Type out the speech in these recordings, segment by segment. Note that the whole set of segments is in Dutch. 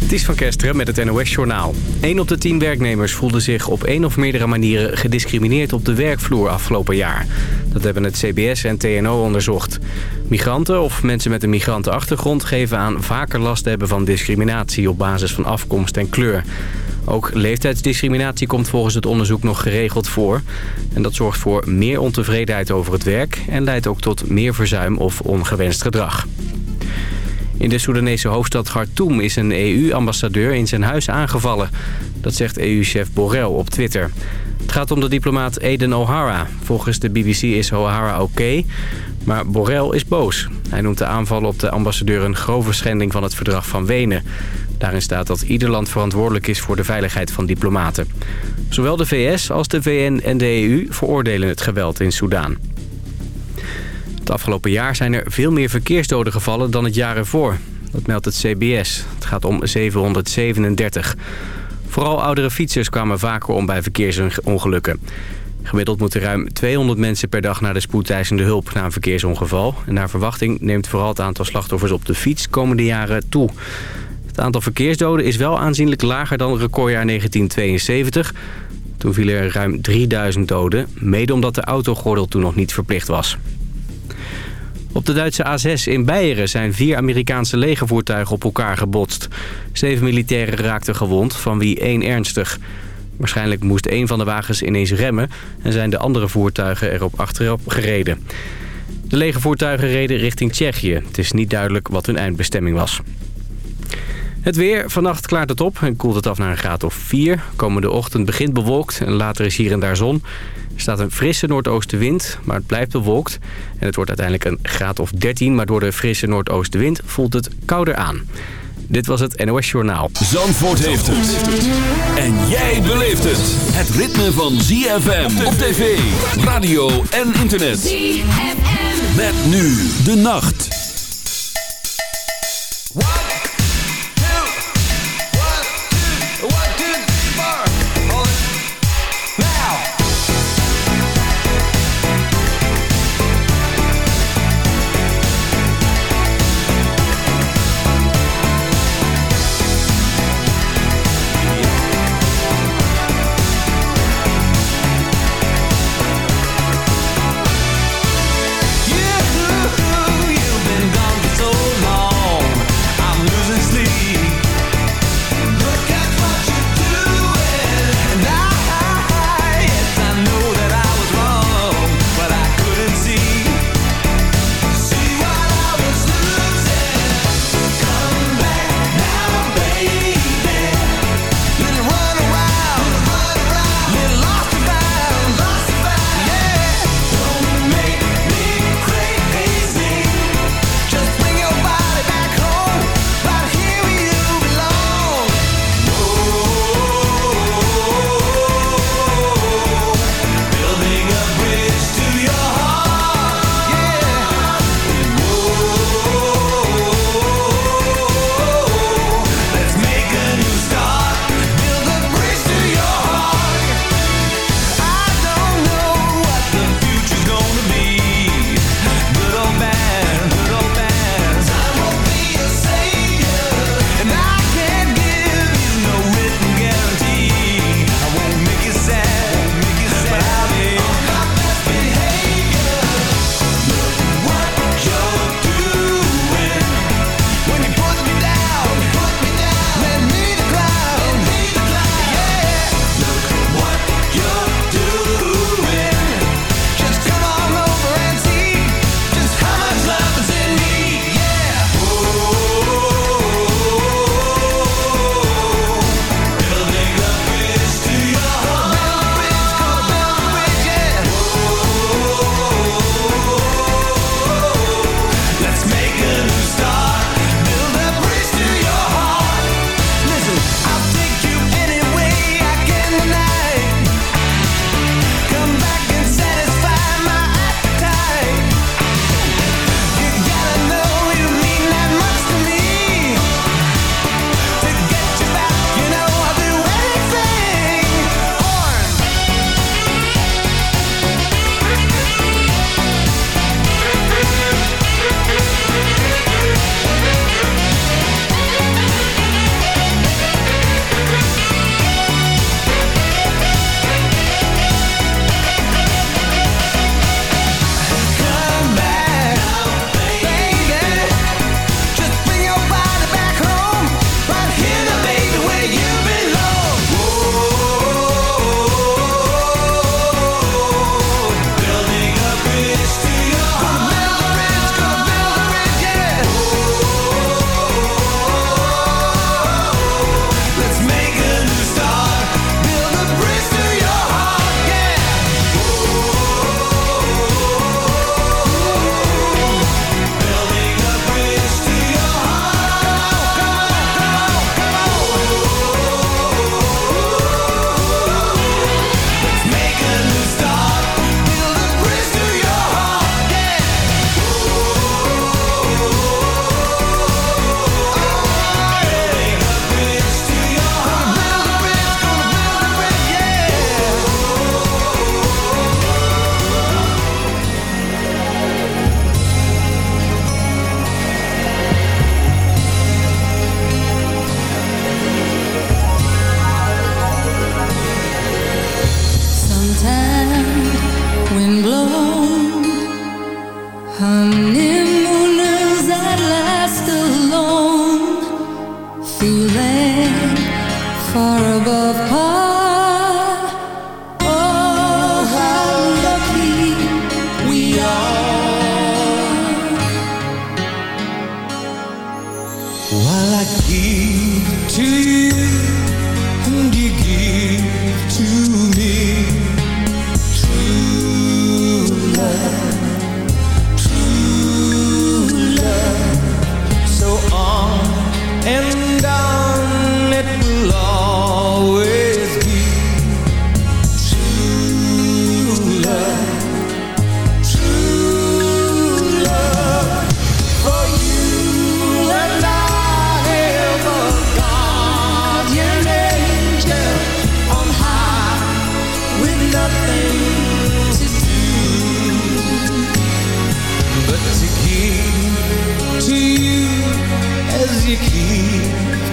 Het is van Kesteren met het NOS-journaal. 1 op de 10 werknemers voelde zich op één of meerdere manieren gediscrimineerd op de werkvloer afgelopen jaar. Dat hebben het CBS en TNO onderzocht. Migranten of mensen met een migrantenachtergrond geven aan vaker last te hebben van discriminatie op basis van afkomst en kleur. Ook leeftijdsdiscriminatie komt volgens het onderzoek nog geregeld voor. En dat zorgt voor meer ontevredenheid over het werk en leidt ook tot meer verzuim of ongewenst gedrag. In de Soedanese hoofdstad Khartoum is een EU-ambassadeur in zijn huis aangevallen. Dat zegt EU-chef Borrell op Twitter. Het gaat om de diplomaat Eden O'Hara. Volgens de BBC is O'Hara oké, maar Borrell is boos. Hij noemt de aanval op de ambassadeur een grove schending van het verdrag van Wenen. Daarin staat dat ieder land verantwoordelijk is voor de veiligheid van diplomaten. Zowel de VS als de VN en de EU veroordelen het geweld in Soedan. Het afgelopen jaar zijn er veel meer verkeersdoden gevallen dan het jaar ervoor. Dat meldt het CBS. Het gaat om 737. Vooral oudere fietsers kwamen vaker om bij verkeersongelukken. Gemiddeld moeten ruim 200 mensen per dag naar de spoedeisende hulp na een verkeersongeval. En naar verwachting neemt vooral het aantal slachtoffers op de fiets komende jaren toe. Het aantal verkeersdoden is wel aanzienlijk lager dan recordjaar 1972. Toen vielen er ruim 3000 doden, mede omdat de autogordel toen nog niet verplicht was. Op de Duitse A6 in Beieren zijn vier Amerikaanse legervoertuigen op elkaar gebotst. Zeven militairen raakten gewond, van wie één ernstig. Waarschijnlijk moest één van de wagens ineens remmen... en zijn de andere voertuigen erop achterop gereden. De legervoertuigen reden richting Tsjechië. Het is niet duidelijk wat hun eindbestemming was. Het weer. Vannacht klaart het op en koelt het af naar een graad of 4. Komende ochtend begint bewolkt en later is hier en daar zon. Er staat een frisse noordoostenwind, maar het blijft bewolkt. En het wordt uiteindelijk een graad of 13, maar door de frisse noordoostenwind voelt het kouder aan. Dit was het NOS Journaal. Zandvoort heeft het. En jij beleeft het. Het ritme van ZFM op tv, radio en internet. ZFM. Met nu de nacht.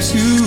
to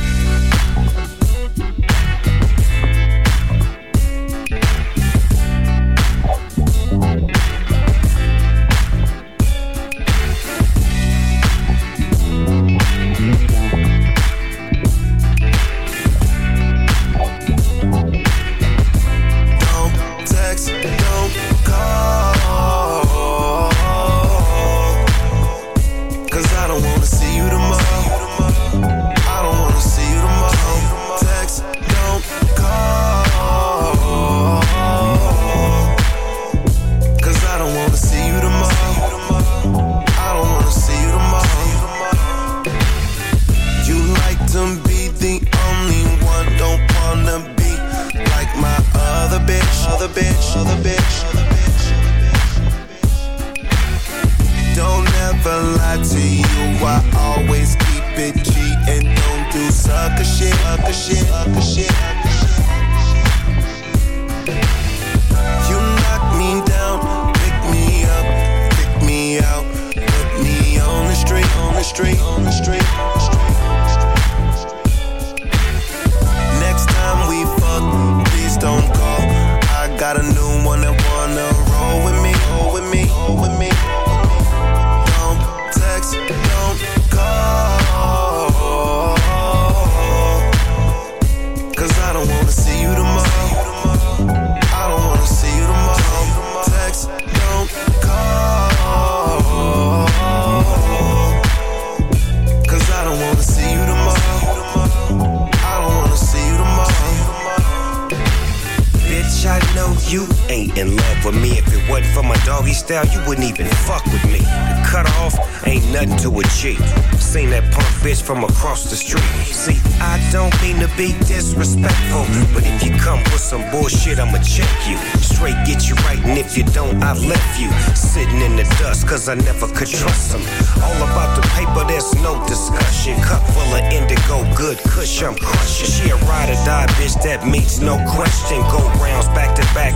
You ain't in love with me. If it wasn't for my doggy style, you wouldn't even fuck with me. The cut off ain't nothing to a G. Seen that punk bitch from across the street. See, I don't mean to be disrespectful, but if you come with some bullshit, I'ma check you. Straight get you right, and if you don't, I left you. Sitting in the dust, cause I never could trust them. All about the paper, there's no discussion. Cup full of indigo, good cush, I'm crushing. She a ride or die bitch that meets no question. Go rounds back to back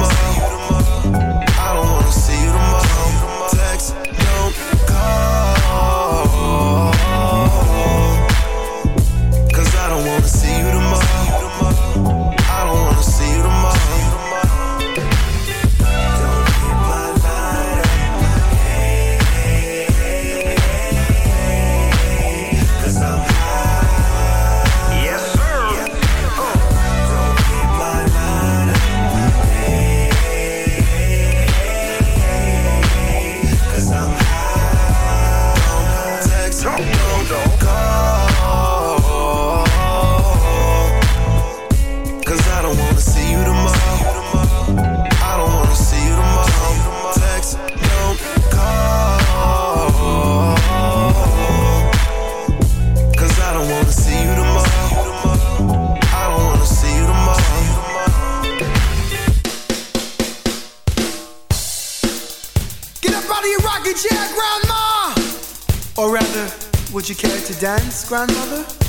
Grandmother?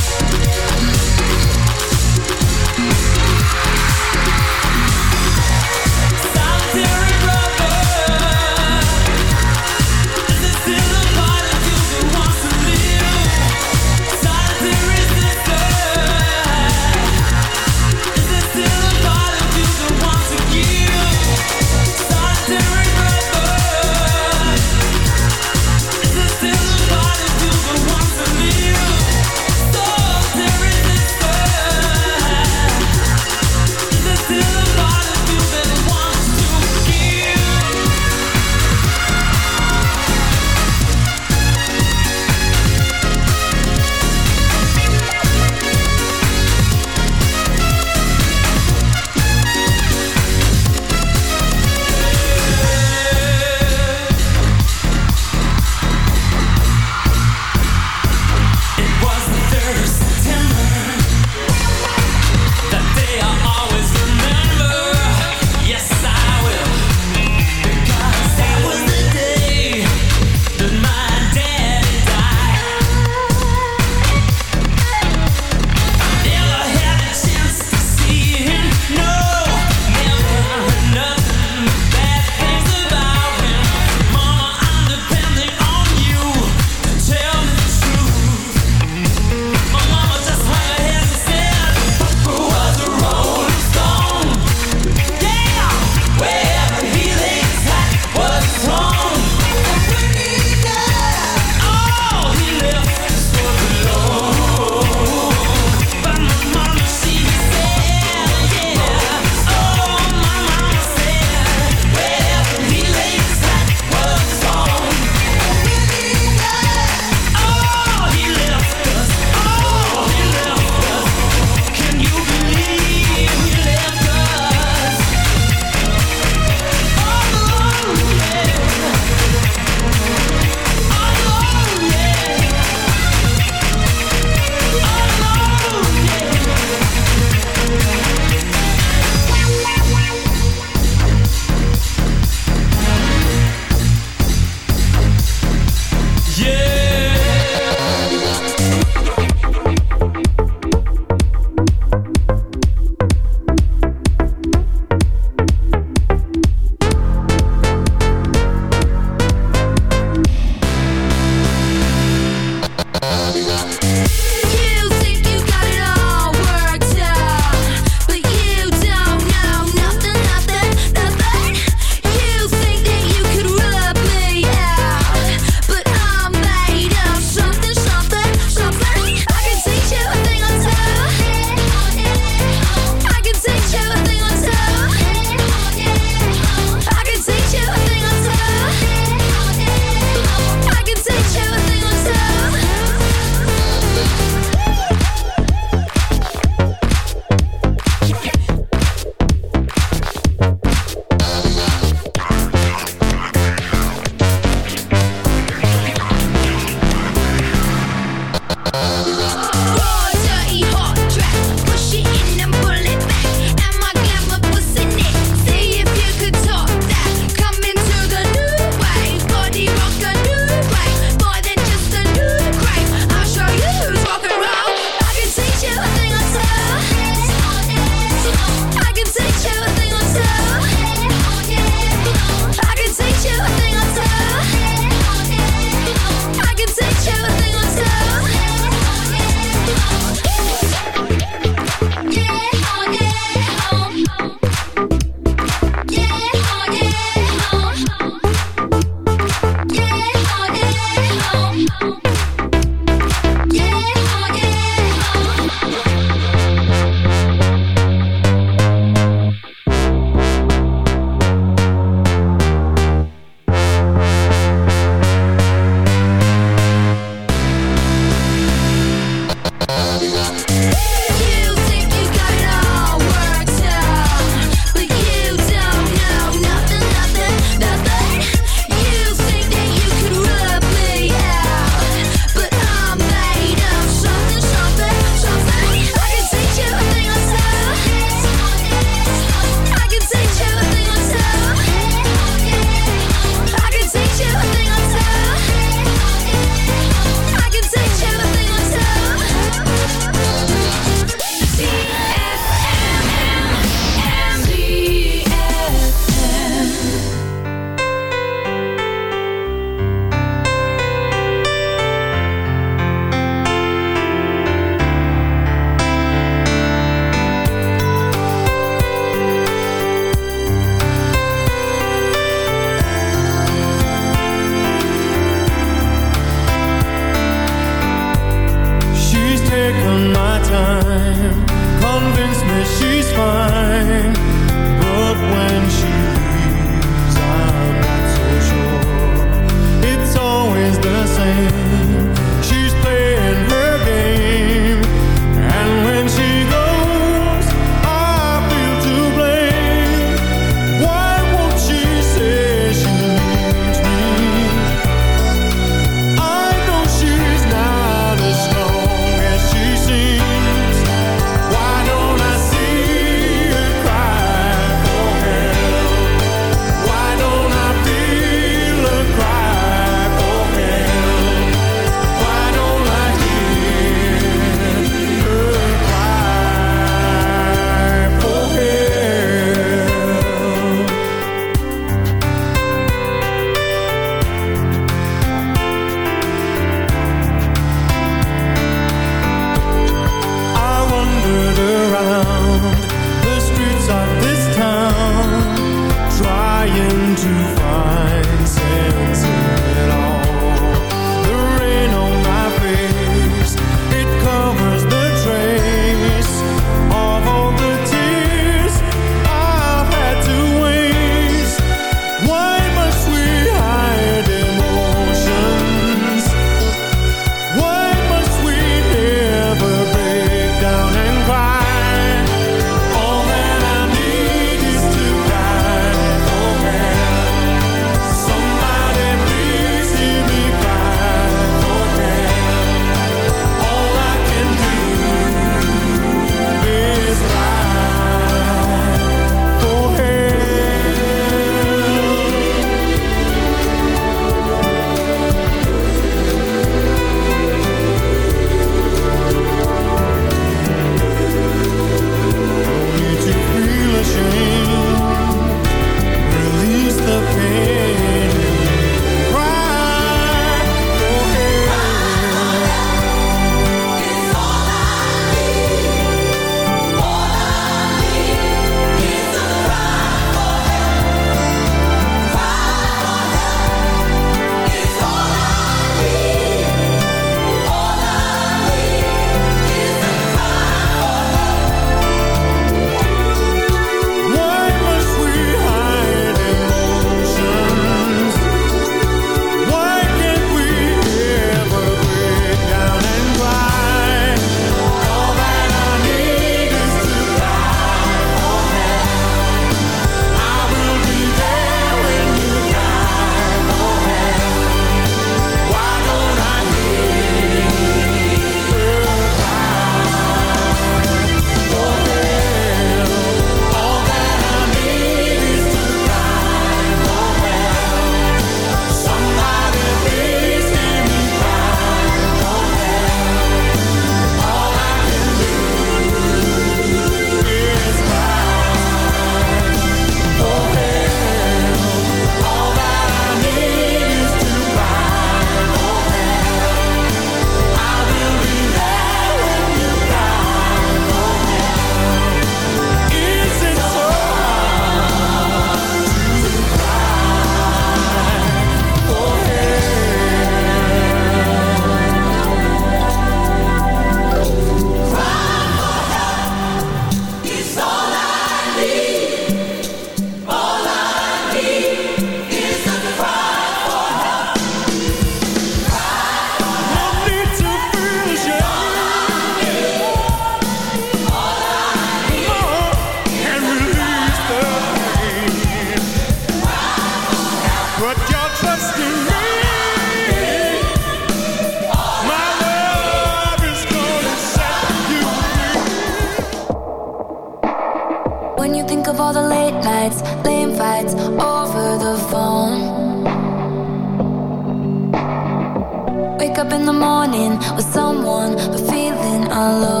Hello.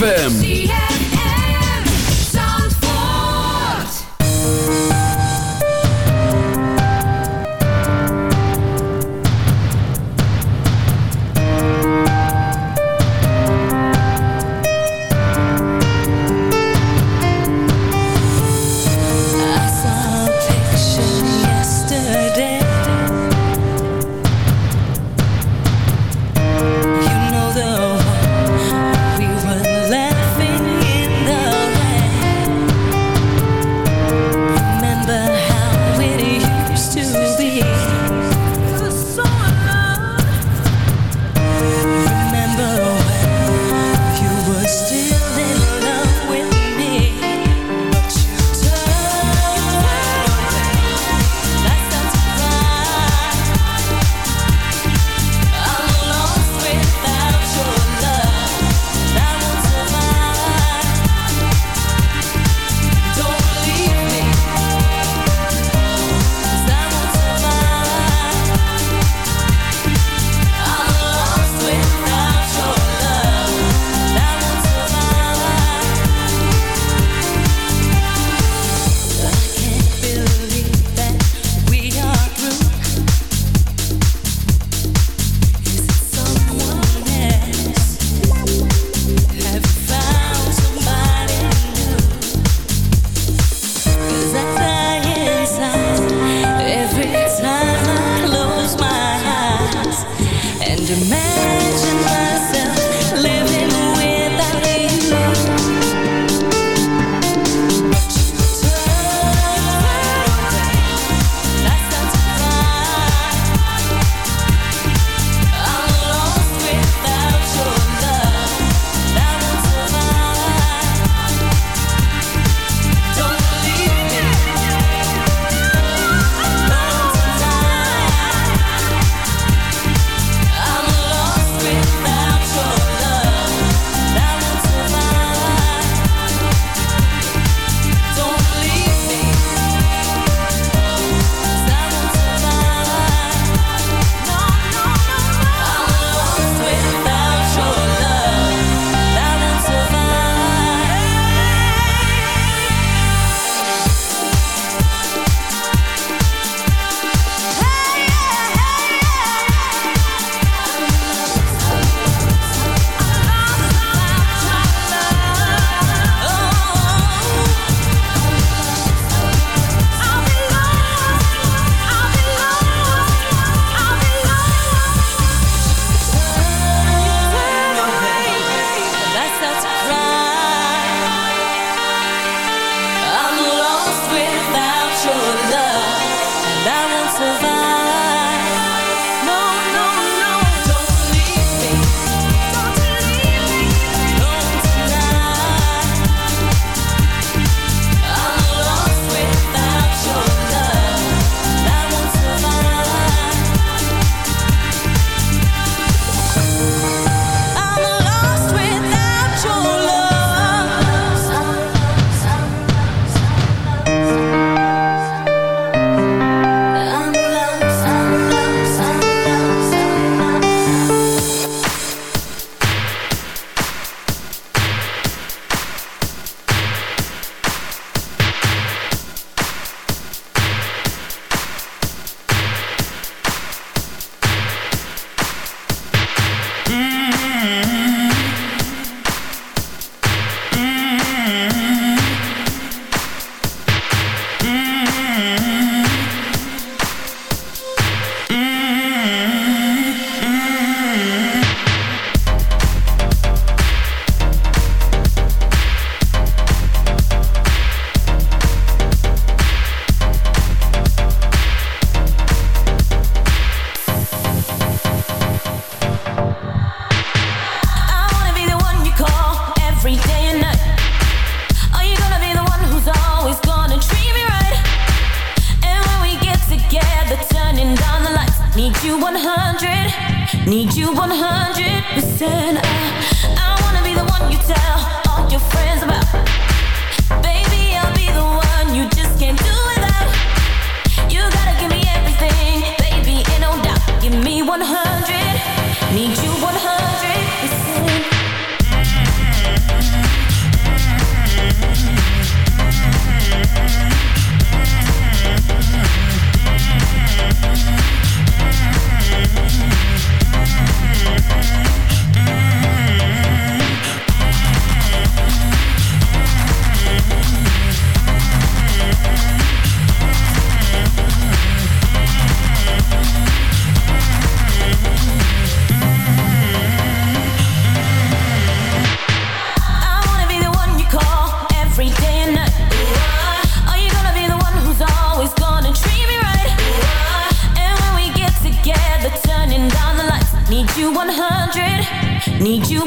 ZFM.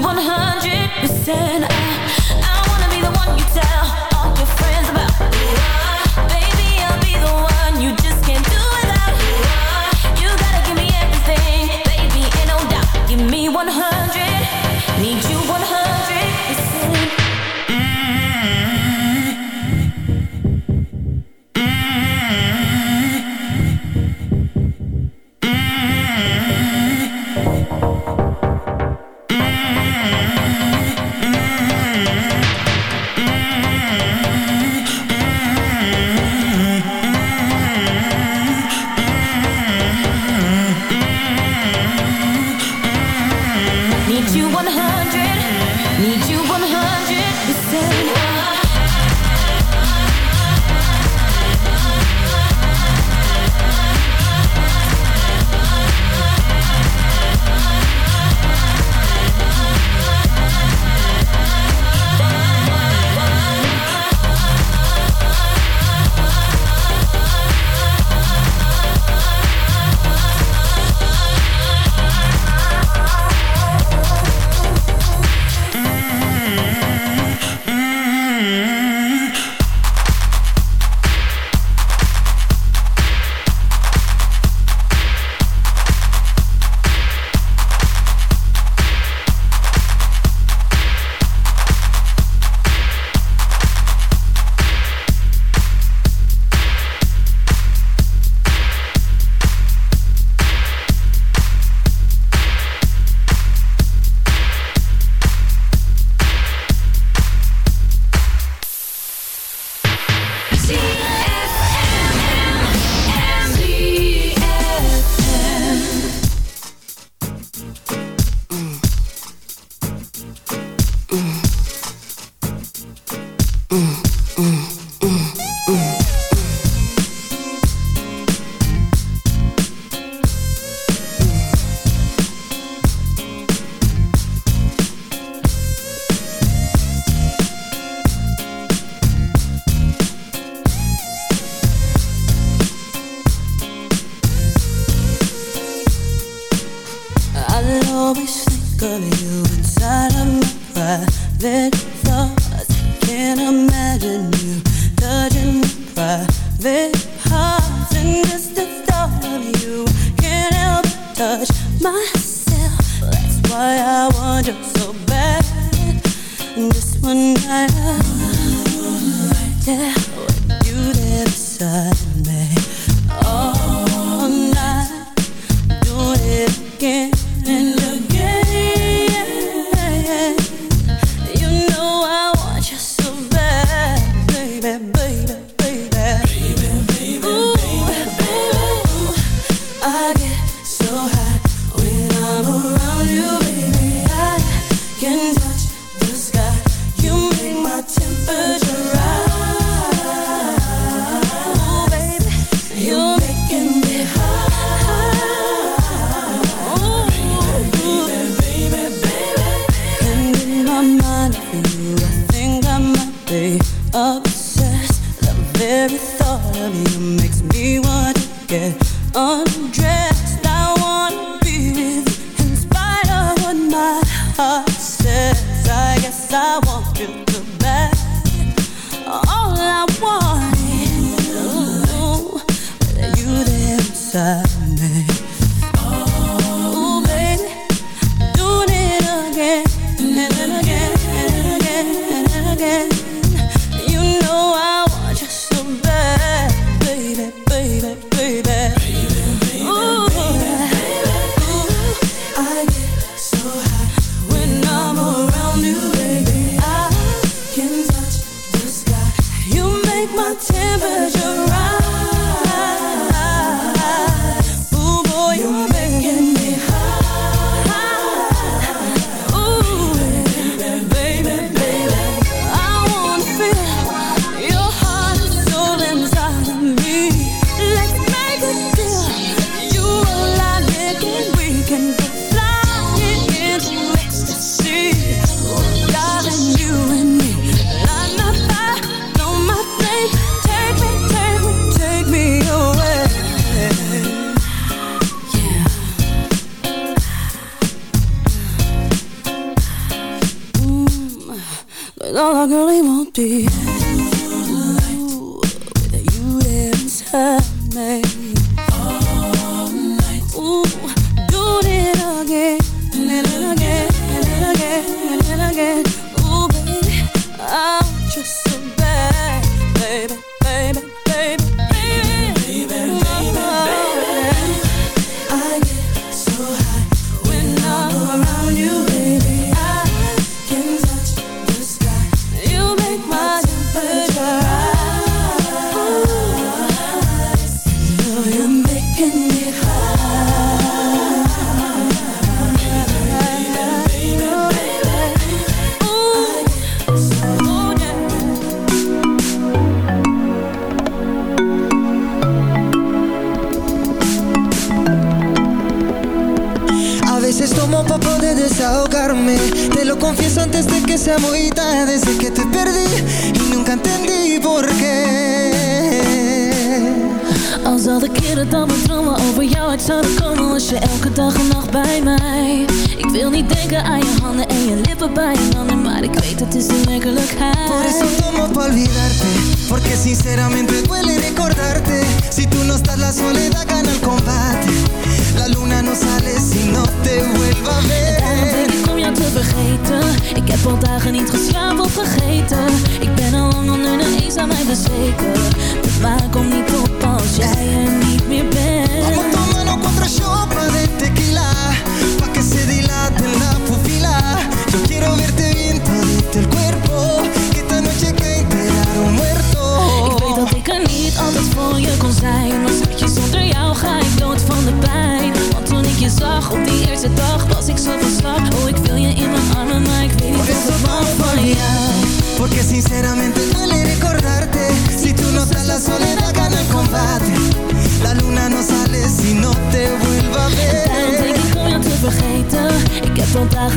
100%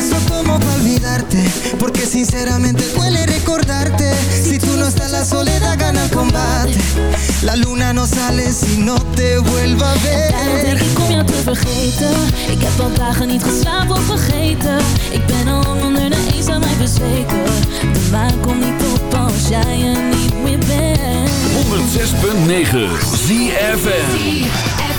eso como pa olvidarte Porque sinceramente duele recordarte. Si tú no estás la soledad gana el combate. La luna no sale si no te vuelva a Daarom denk ver ik om jou te vergeten. Ik heb al dagen niet geslapen of vergeten. Ik ben al onder de eens aan mij bezweken. De maan komt niet op als jij er niet meer bent. 106.9 ZFM.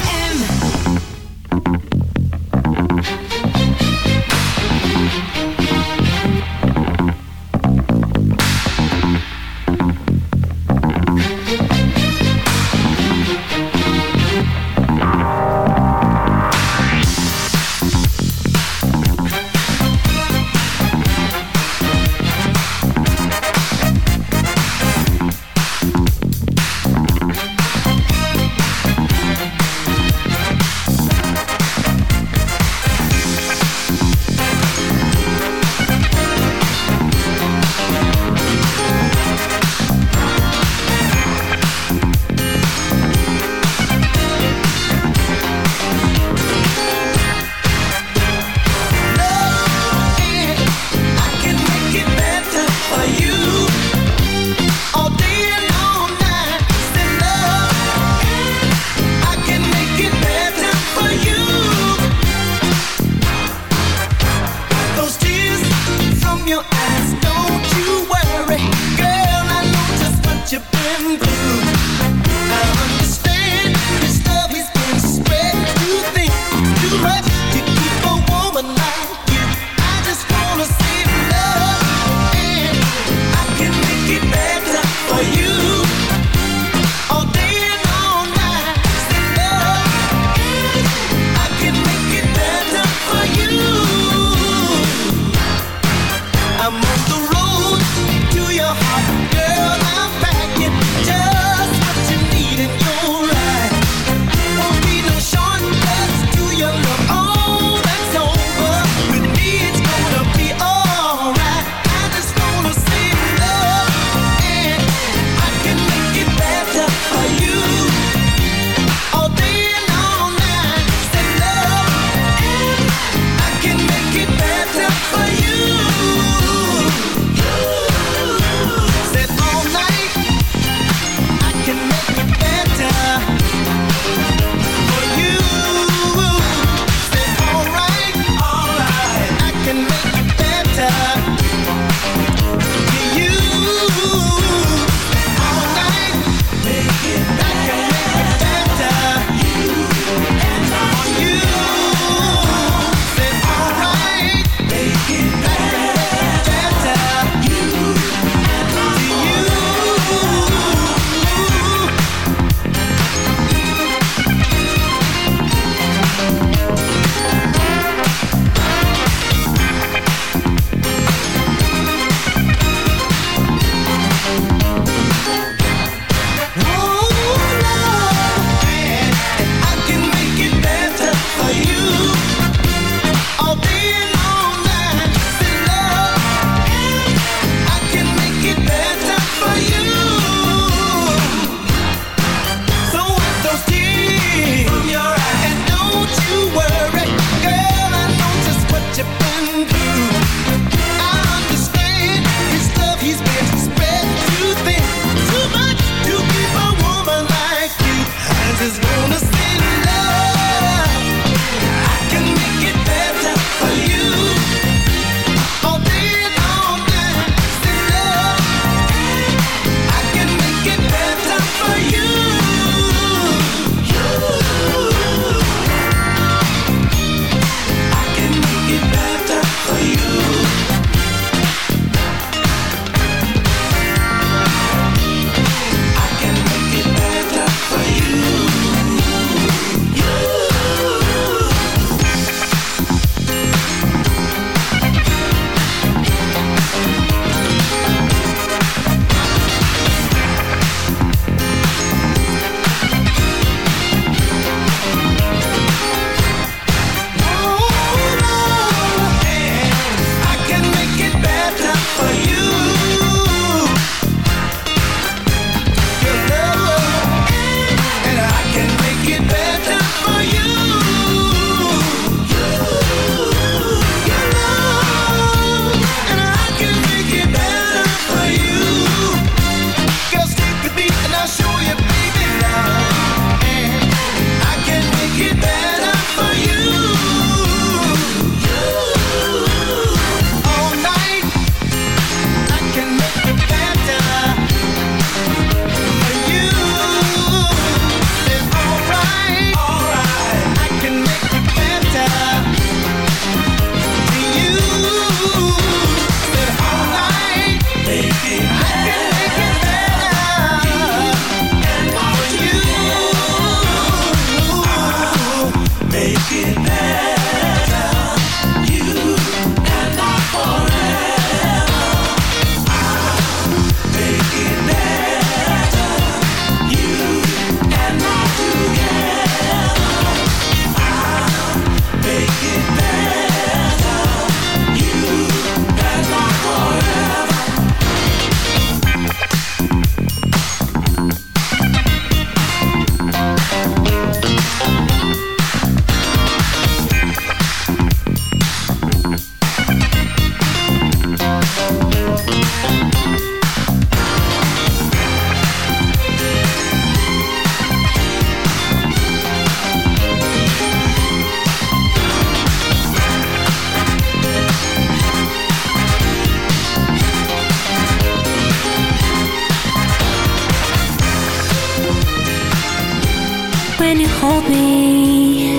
hold me.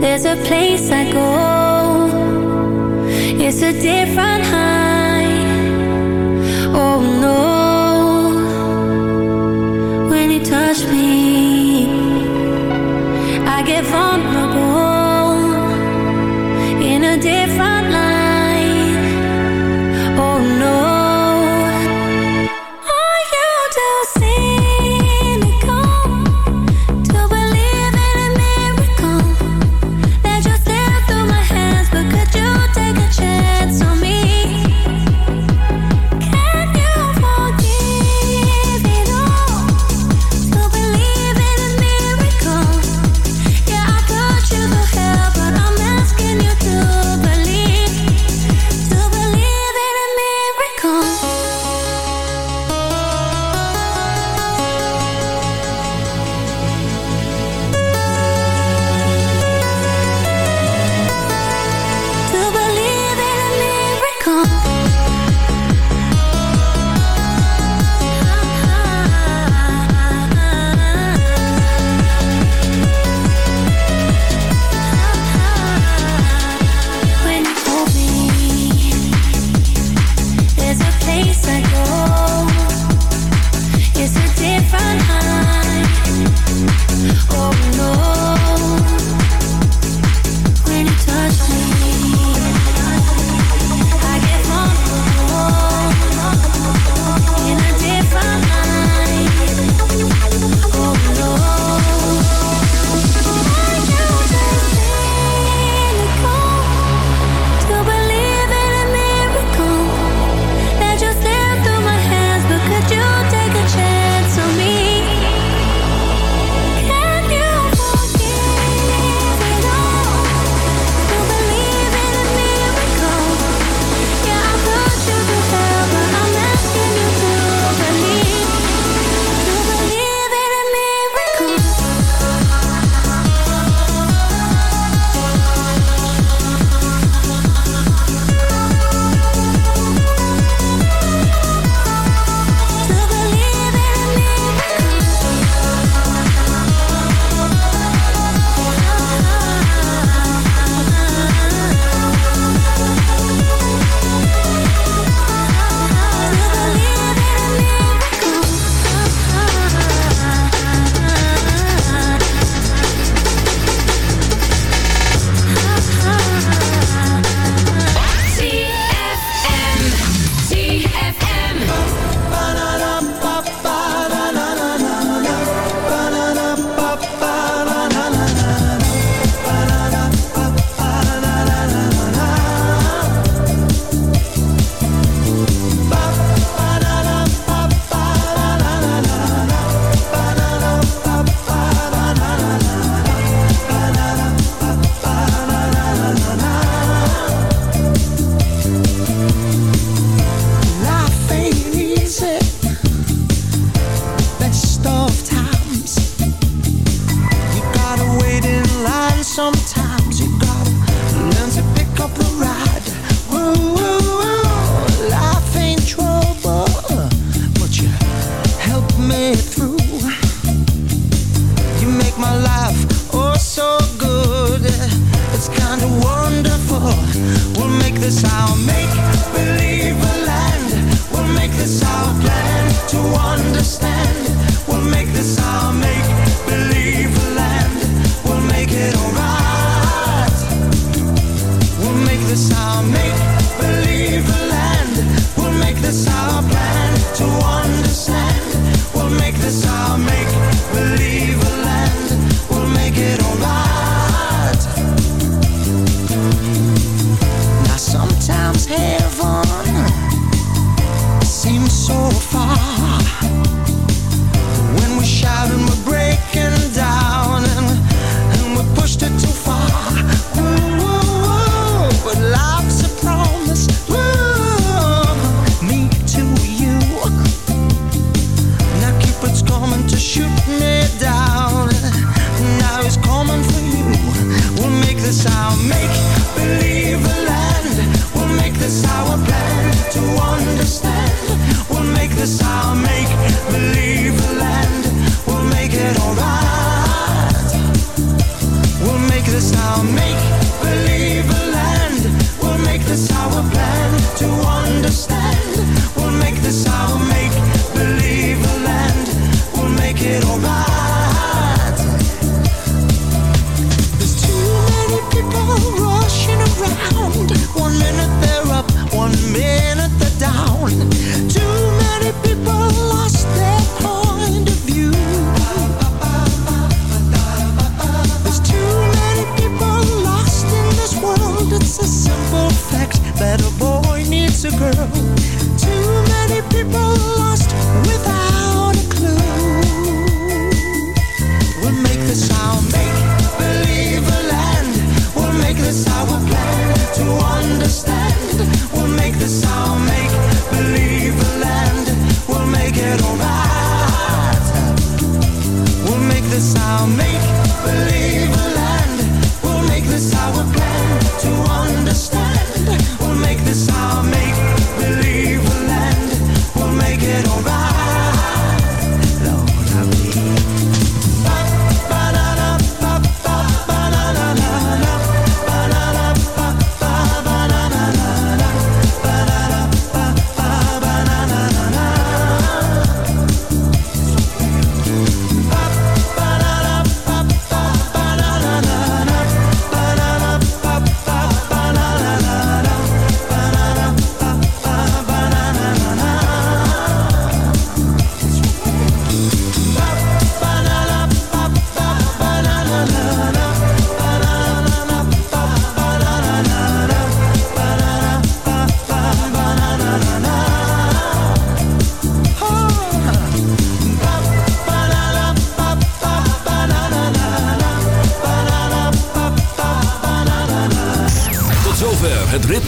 There's a place I go. It's a different high.